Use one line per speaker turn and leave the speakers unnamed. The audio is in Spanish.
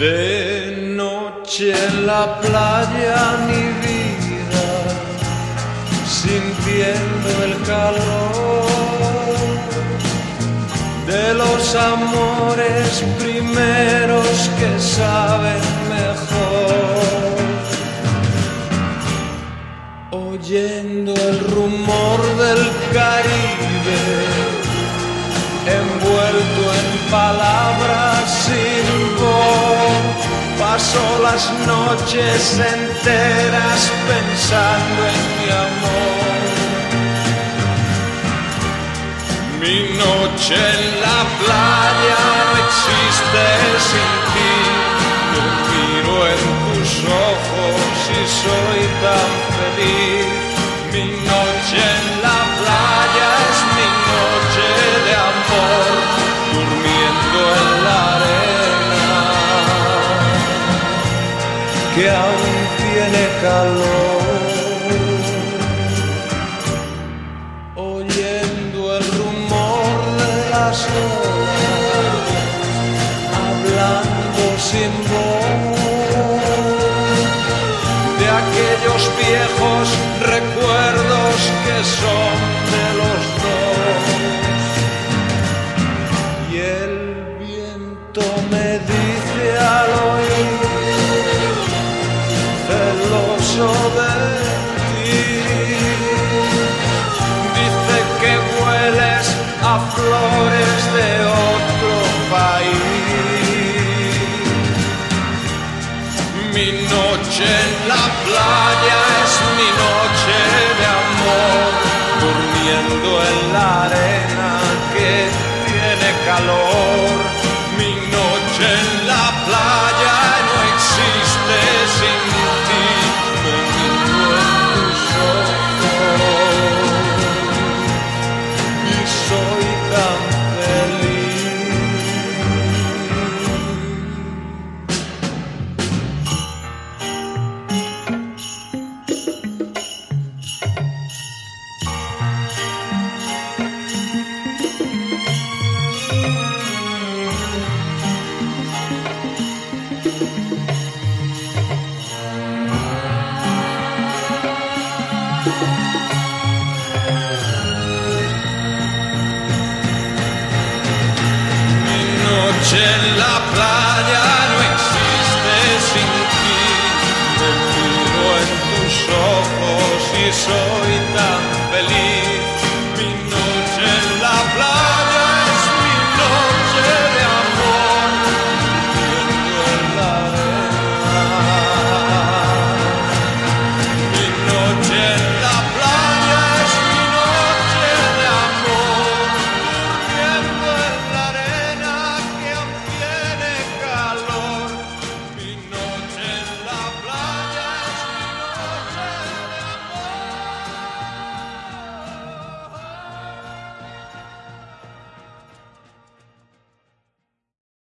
noche en la playa mi vida, sintiendo el calor de los amores primeros que saben mejor, oyendo el rumor del Caribe, envuelto en palabras Paso las noches enteras pensando en mi amor. Mi noche en la playa no existe sin ti. Yo miro en tus ojos y soy tan feliz. Mi noche aún tiene calor, oyendo el rumor de las olas, hablando sin voz. De aquellos viejos recuerdos que son de los Mi noche en la playa es mi noche de amor, durmiendo en la arena que tiene calor. En la playa no existe sin ti. Me miro en tus ojos y soy